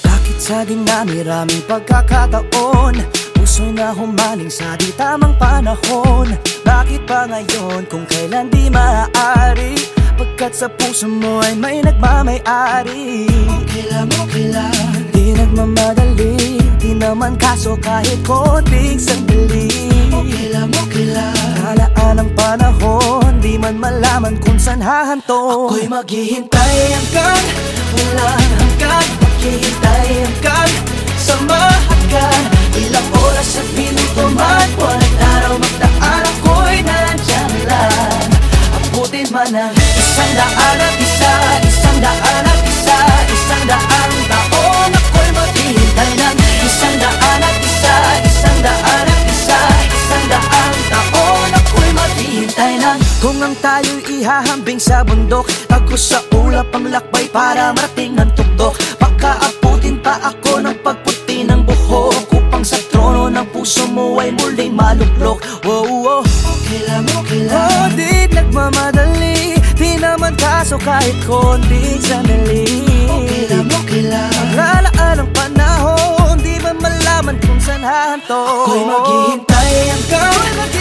Bakit sa dinami-raming pagkakataon? Puso na humaling sa di tamang panahon. Bakit pa ngayon kung kailan di maaari? Pagkat sa puso mo ay may nagmamayari. Okay lang, okay lang Di nagmamadali. Di naman kaso kahit konting sandali. Okay lang, okay lang Halaan ang panahon. Di man malaman kung saan hahanto. Ako'y maghihintay hanggang walang hanggan. Maghihintay hanggang sa mahagkan Ilang oras at minuto man. At araw magdaan. Ako'y nandyan lang. Abutin man ang isang daan at isa. Isang Kung ang tayo'y ihahambing sa bundok Ako sa ulap ang lakbay para marating ng tuktok Pakaaputin pa ako ng pagputi ng buhok Upang sa trono ng puso mo ay muling maluklok. Wow, wow. Okay lang, okay lang Oh, di nagmamadali. Di naman kaso kahit konting sandali Okay lang, okay lang Lalaan ang panahon Di man malaman kung saan hahanto Ako'y maghihintay. Hanggang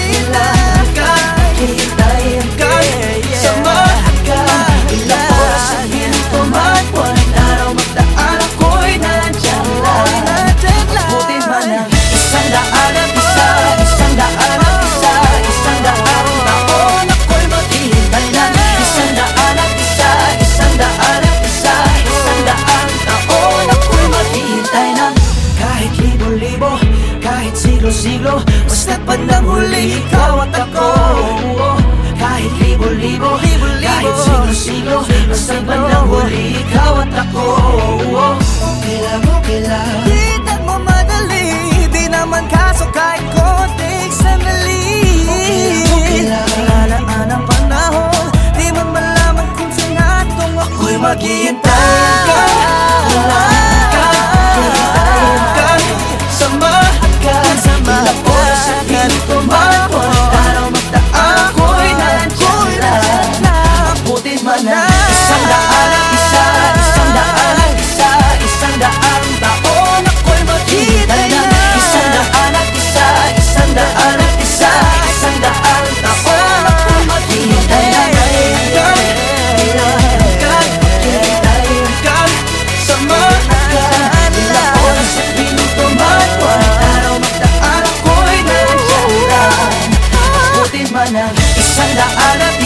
Kahit siglo-siglo Basta't bandang huli Ikaw at ako. Kahit libo-libo Kahit siglo-siglo Basta't bandang huli Ikaw at ako. Okay lang, okay lang Di nagmamadali Di naman kaso kahit Buwan at araw magdaan Ako'y nandyan lang Abutin man ang isang daan isang daan at